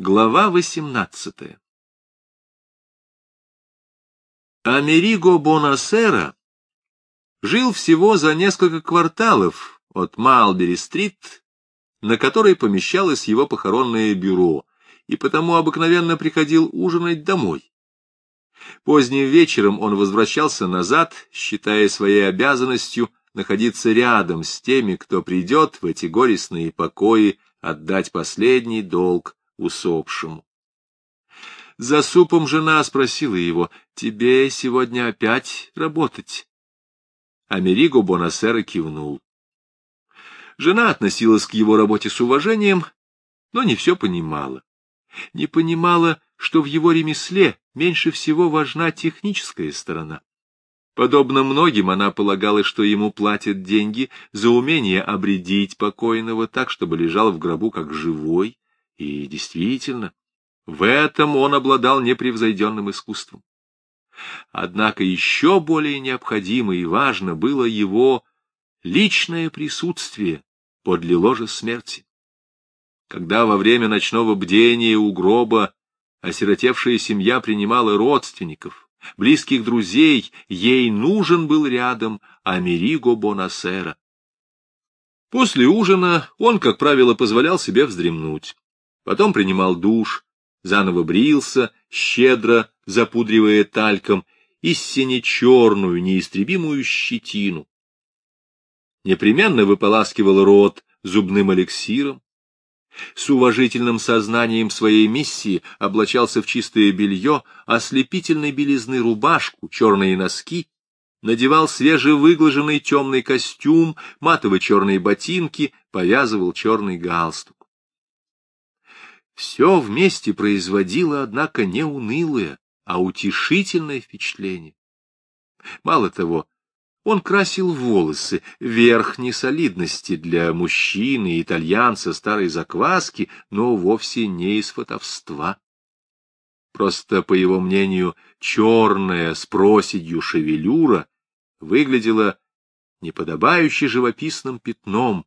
Глава восемнадцатая Америго Бонасера жил всего за несколько кварталов от Малбери-стрит, на которой помещалось его похоронное бюро, и потому обыкновенно приходил ужинать домой. Поздним вечером он возвращался назад, считая своей обязанностью находиться рядом с теми, кто придет в эти горестные покои отдать последний долг усопшему. За супом жена спросила его, «Тебе сегодня опять работать?» Америго Бонасера кивнул. Жена относилась к его работе с уважением, но не все понимала. Не понимала, что в его ремесле меньше всего важна техническая сторона. Подобно многим, она полагала, что ему платят деньги за умение обредить покойного так, чтобы лежал в гробу как живой, и действительно, в этом он обладал непревзойденным искусством. Однако еще более необходимо и важно было его личное присутствие подле ложа смерти. Когда во время ночного бдения у гроба осиротевшая семья принимала родственников, близких друзей, ей нужен был рядом Америго Бонасера. После ужина он, как правило, позволял себе вздремнуть потом принимал душ, заново брился, щедро запудривая тальком, и сине-черную неистребимую щетину. Непременно выполаскивал рот зубным эликсиром, с уважительным сознанием своей миссии облачался в чистое белье, ослепительной белизны рубашку, черные носки, надевал свежевыглаженный темный костюм, матовые черные ботинки, повязывал черный галстук. Все вместе производило, однако, не унылое, а утешительное впечатление. Мало того, он красил волосы верхней солидности для мужчины, итальянца старой закваски, но вовсе не из фотовства. Просто, по его мнению, черная с проседью шевелюра выглядела неподобающе живописным пятном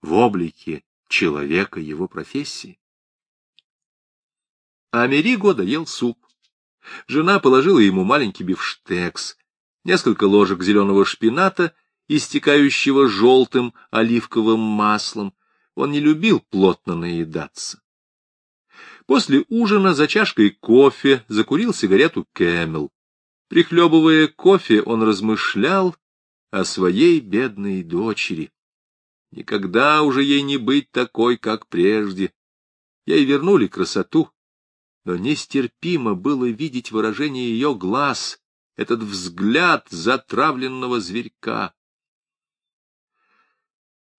в облике человека его профессии. А Америго доел суп. Жена положила ему маленький бифштекс, несколько ложек зеленого шпината, истекающего желтым оливковым маслом. Он не любил плотно наедаться. После ужина за чашкой кофе закурил сигарету Кэмел. Прихлебывая кофе, он размышлял о своей бедной дочери. Никогда уже ей не быть такой, как прежде. Ей вернули красоту, но нестерпимо было видеть выражение ее глаз, этот взгляд затравленного зверька.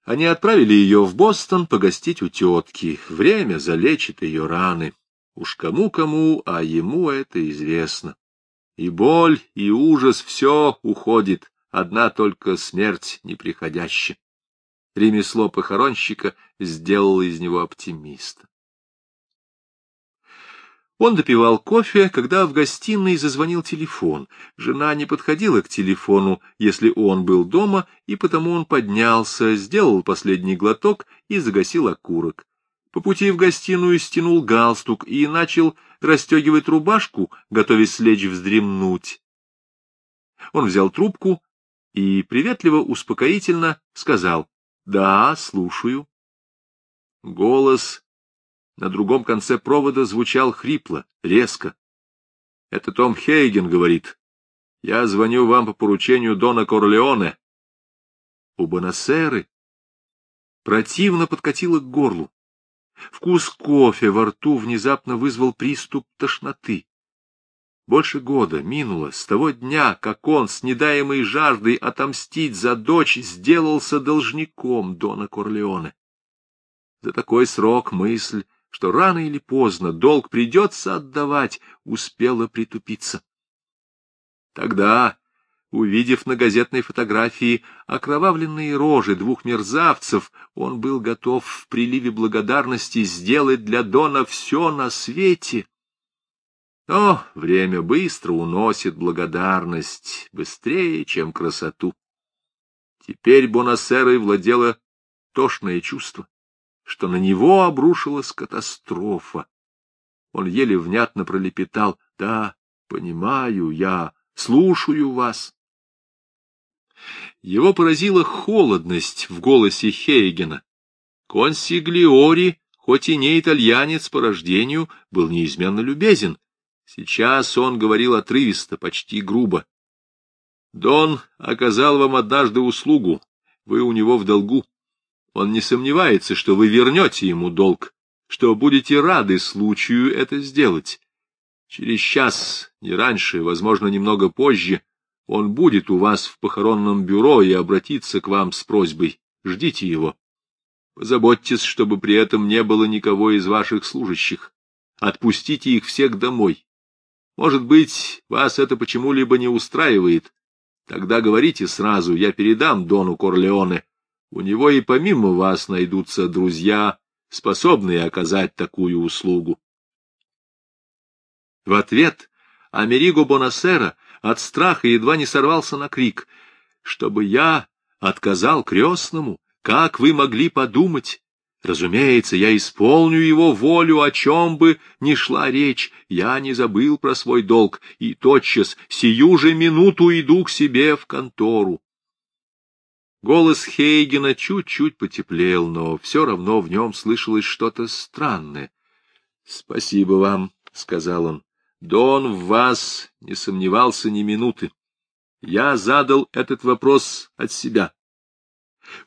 Они отправили ее в Бостон погостить у тетки. Время залечит ее раны. Уж кому-кому, а ему это известно. И боль, и ужас — все уходит, одна только смерть неприходящая. Ремесло похоронщика сделало из него оптимиста. Он допивал кофе, когда в гостиной зазвонил телефон. Жена не подходила к телефону, если он был дома, и потому он поднялся, сделал последний глоток и загасил окурок. По пути в гостиную стянул галстук и начал расстегивать рубашку, готовясь лечь вздремнуть. Он взял трубку и приветливо, успокоительно сказал «Да, слушаю». Голос на другом конце провода звучал хрипло, резко. — Это Том Хейген говорит. Я звоню вам по поручению Дона Корлеоне. У Бонасеры противно подкатило к горлу. Вкус кофе во рту внезапно вызвал приступ тошноты. Больше года минуло с того дня, как он с недаемой жаждой отомстить за дочь сделался должником Дона Корлеоне. За такой срок мысль что рано или поздно долг придется отдавать, успела притупиться. Тогда, увидев на газетной фотографии окровавленные рожи двух мерзавцев, он был готов в приливе благодарности сделать для Дона все на свете. Но время быстро уносит благодарность, быстрее, чем красоту. Теперь Бонасерой владело тошное чувство что на него обрушилась катастрофа. Он еле внятно пролепетал. — Да, понимаю, я слушаю вас. Его поразила холодность в голосе Хейгена. Консиглиори, хоть и не итальянец по рождению, был неизменно любезен. Сейчас он говорил отрывисто, почти грубо. Дон оказал вам однажды услугу, вы у него в долгу. Он не сомневается, что вы вернете ему долг, что будете рады случаю это сделать. Через час, не раньше, возможно, немного позже, он будет у вас в похоронном бюро и обратится к вам с просьбой. Ждите его. Позаботьтесь, чтобы при этом не было никого из ваших служащих. Отпустите их всех домой. Может быть, вас это почему-либо не устраивает. Тогда говорите сразу, я передам Дону Корлеоне. У него и помимо вас найдутся друзья, способные оказать такую услугу. В ответ Америго Бонасера от страха едва не сорвался на крик. «Чтобы я отказал крестному? Как вы могли подумать? Разумеется, я исполню его волю, о чем бы ни шла речь. Я не забыл про свой долг, и тотчас, сию же минуту иду к себе в контору. Голос Хейгена чуть-чуть потеплел, но все равно в нем слышалось что-то странное. — Спасибо вам, — сказал он. — Дон в вас не сомневался ни минуты. Я задал этот вопрос от себя.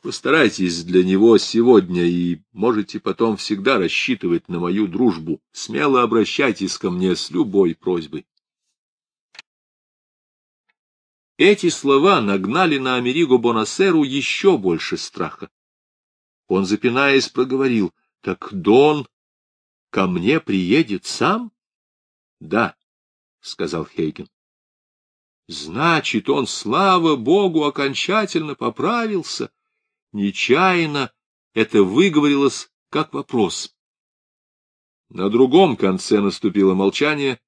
Постарайтесь для него сегодня и можете потом всегда рассчитывать на мою дружбу. Смело обращайтесь ко мне с любой просьбой. Эти слова нагнали на Америго Бонасеру еще больше страха. Он, запинаясь, проговорил, — Так Дон ко мне приедет сам? — Да, — сказал Хейген. — Значит, он, слава богу, окончательно поправился. Нечаянно это выговорилось как вопрос. На другом конце наступило молчание,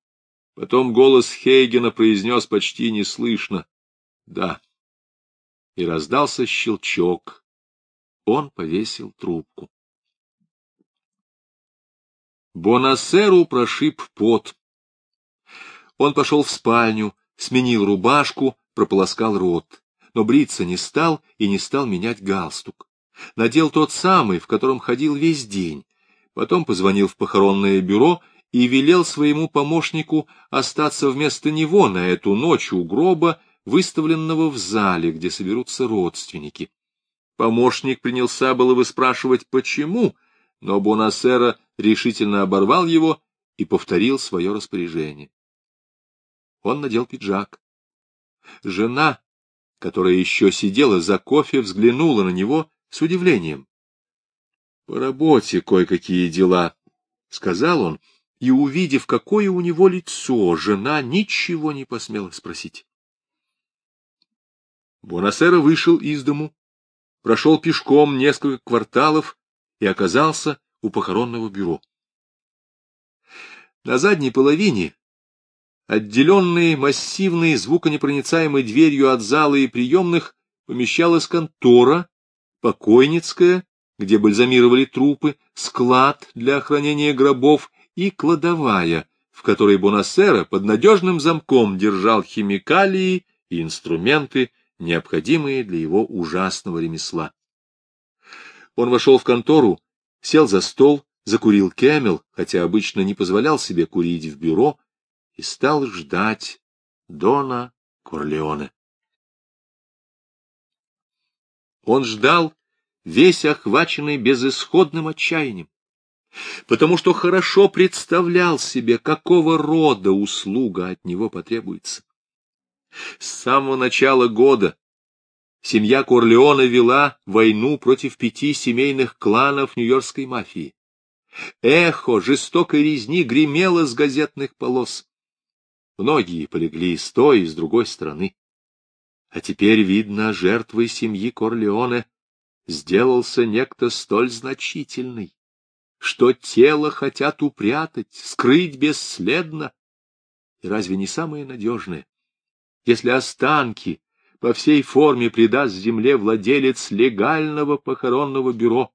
потом голос Хейгена произнес почти неслышно. Да. И раздался щелчок. Он повесил трубку. Бонасеру прошиб пот. Он пошел в спальню, сменил рубашку, прополоскал рот, но бриться не стал и не стал менять галстук. Надел тот самый, в котором ходил весь день. Потом позвонил в похоронное бюро и велел своему помощнику остаться вместо него на эту ночь у гроба выставленного в зале, где соберутся родственники. Помощник принялся было выспрашивать, почему, но Бонасера решительно оборвал его и повторил свое распоряжение. Он надел пиджак. Жена, которая еще сидела за кофе, взглянула на него с удивлением. — По работе кое-какие дела, — сказал он, и, увидев, какое у него лицо, жена ничего не посмела спросить. Буонасера вышел из дому, прошел пешком несколько кварталов и оказался у похоронного бюро. На задней половине, отделенной массивной звуконепроницаемой дверью от зала и приемных, помещалась контора, покойницкая, где бальзамировали трупы, склад для хранения гробов и кладовая, в которой Бонасера под надежным замком держал химикалии и инструменты необходимые для его ужасного ремесла. Он вошел в контору, сел за стол, закурил кемел, хотя обычно не позволял себе курить в бюро, и стал ждать Дона Корлеоне. Он ждал, весь охваченный безысходным отчаянием, потому что хорошо представлял себе, какого рода услуга от него потребуется. С самого начала года семья Корлеона вела войну против пяти семейных кланов нью-йоркской мафии. Эхо жестокой резни гремело с газетных полос. Многие полегли с той и с другой стороны. А теперь, видно, жертвой семьи Корлеоне сделался некто столь значительный, что тело хотят упрятать, скрыть бесследно. И разве не самое надежное? Если останки по всей форме придаст земле владелец легального похоронного бюро.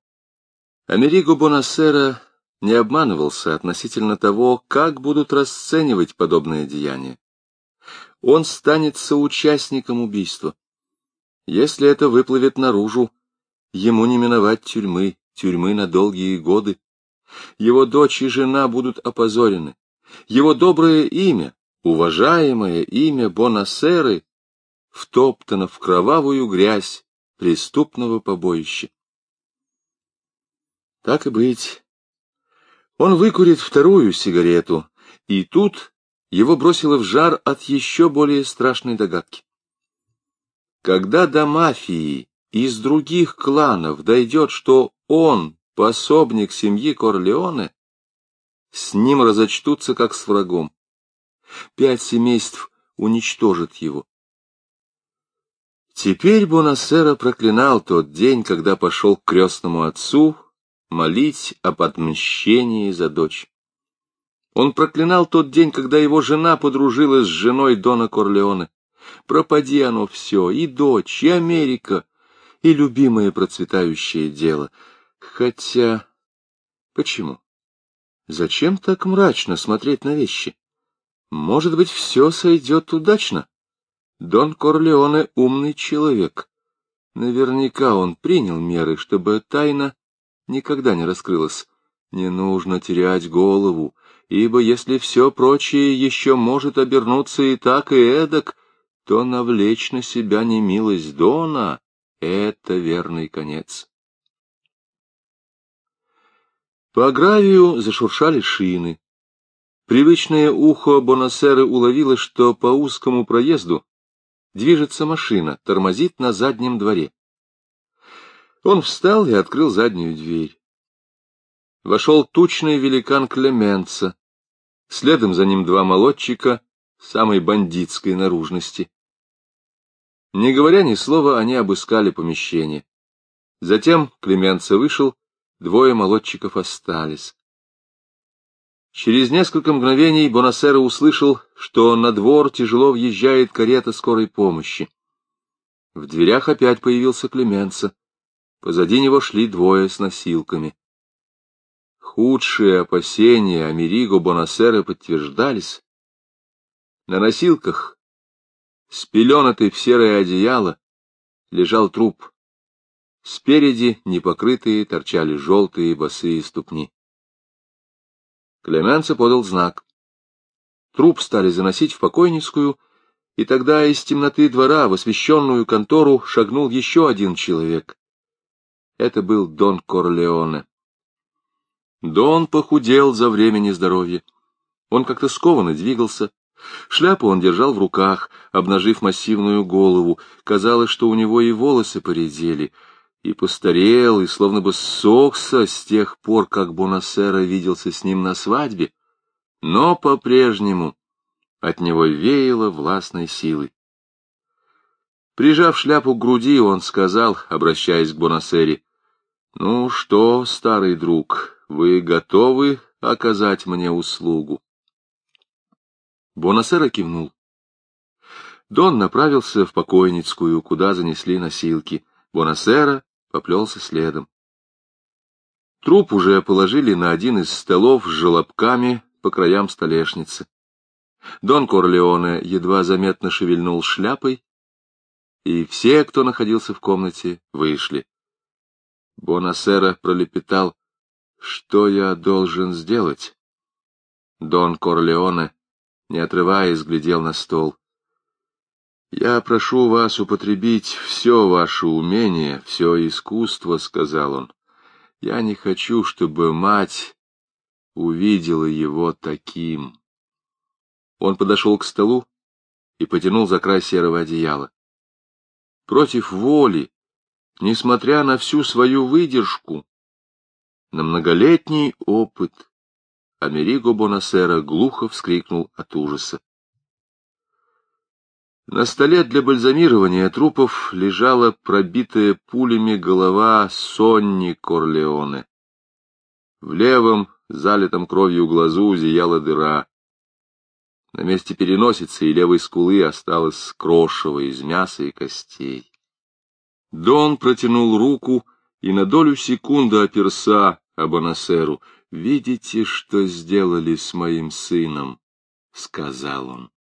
Америго Бонасера не обманывался относительно того, как будут расценивать подобное деяние. Он станет соучастником убийства. Если это выплывет наружу, ему не миновать тюрьмы, тюрьмы на долгие годы. Его дочь и жена будут опозорены. Его доброе имя, уважаемое имя Бонасеры, втоптано в кровавую грязь преступного побоища. Так и быть. Он выкурит вторую сигарету, и тут его бросило в жар от еще более страшной догадки. Когда до мафии из других кланов дойдет, что он пособник семьи Корлеоне, с ним разочтутся как с врагом. Пять семейств уничтожат его. Теперь Бонасера проклинал тот день, когда пошел к крестному отцу молить об отмщении за дочь. Он проклинал тот день, когда его жена подружилась с женой Дона Корлеоне. Пропади оно все, и дочь, и Америка, и любимое процветающее дело. Хотя... Почему? Зачем так мрачно смотреть на вещи? Может быть, все сойдет удачно? Дон Корлеоне умный человек. Наверняка он принял меры, чтобы тайна никогда не раскрылась. Не нужно терять голову, ибо если все прочее еще может обернуться и так, и эдак, то навлечь на себя немилость Дона — это верный конец. По гравию зашуршали шины. Привычное ухо Бонасеры уловило, что по узкому проезду Движется машина, тормозит на заднем дворе. Он встал и открыл заднюю дверь. Вошел тучный великан Клеменца. Следом за ним два молодчика самой бандитской наружности. Не говоря ни слова, они обыскали помещение. Затем Клеменца вышел, двое молодчиков остались. Через несколько мгновений Бонасера услышал, что на двор тяжело въезжает карета скорой помощи. В дверях опять появился Клеменца. Позади него шли двое с носилками. Худшие опасения Америго Бонасера подтверждались. На носилках, спеленатый в серое одеяло, лежал труп. Спереди, непокрытые, торчали желтые босые ступни. Клеменце подал знак. Труп стали заносить в покойницкую, и тогда из темноты двора в освещенную контору шагнул еще один человек. Это был Дон Корлеоне. Дон похудел за время нездоровья. Он как-то скованно двигался. Шляпу он держал в руках, обнажив массивную голову. Казалось, что у него и волосы поредели — и постарел, и словно бы ссохся с тех пор, как Бонасера виделся с ним на свадьбе, но по-прежнему от него веяло властной силой. Прижав шляпу к груди, он сказал, обращаясь к Бонасере, «Ну что, старый друг, вы готовы оказать мне услугу?» Бонасера кивнул. Дон направился в покойницкую, куда занесли носилки. Бонасера поплелся следом. Труп уже положили на один из столов с желобками по краям столешницы. Дон Корлеоне едва заметно шевельнул шляпой, и все, кто находился в комнате, вышли. Бонасера пролепетал, что я должен сделать? Дон Корлеоне, не отрываясь, глядел на стол. «Я прошу вас употребить все ваше умение, все искусство», — сказал он. «Я не хочу, чтобы мать увидела его таким». Он подошел к столу и потянул за край серого одеяла. Против воли, несмотря на всю свою выдержку, на многолетний опыт, Америго Бонасера глухо вскрикнул от ужаса. На столе для бальзамирования трупов лежала пробитая пулями голова Сонни Корлеоне. В левом, залитом кровью глазу, зияла дыра. На месте переносицы и левой скулы осталось крошево из мяса и костей. Дон протянул руку и на долю секунды оперся Абонасеру. «Видите, что сделали с моим сыном?» — сказал он.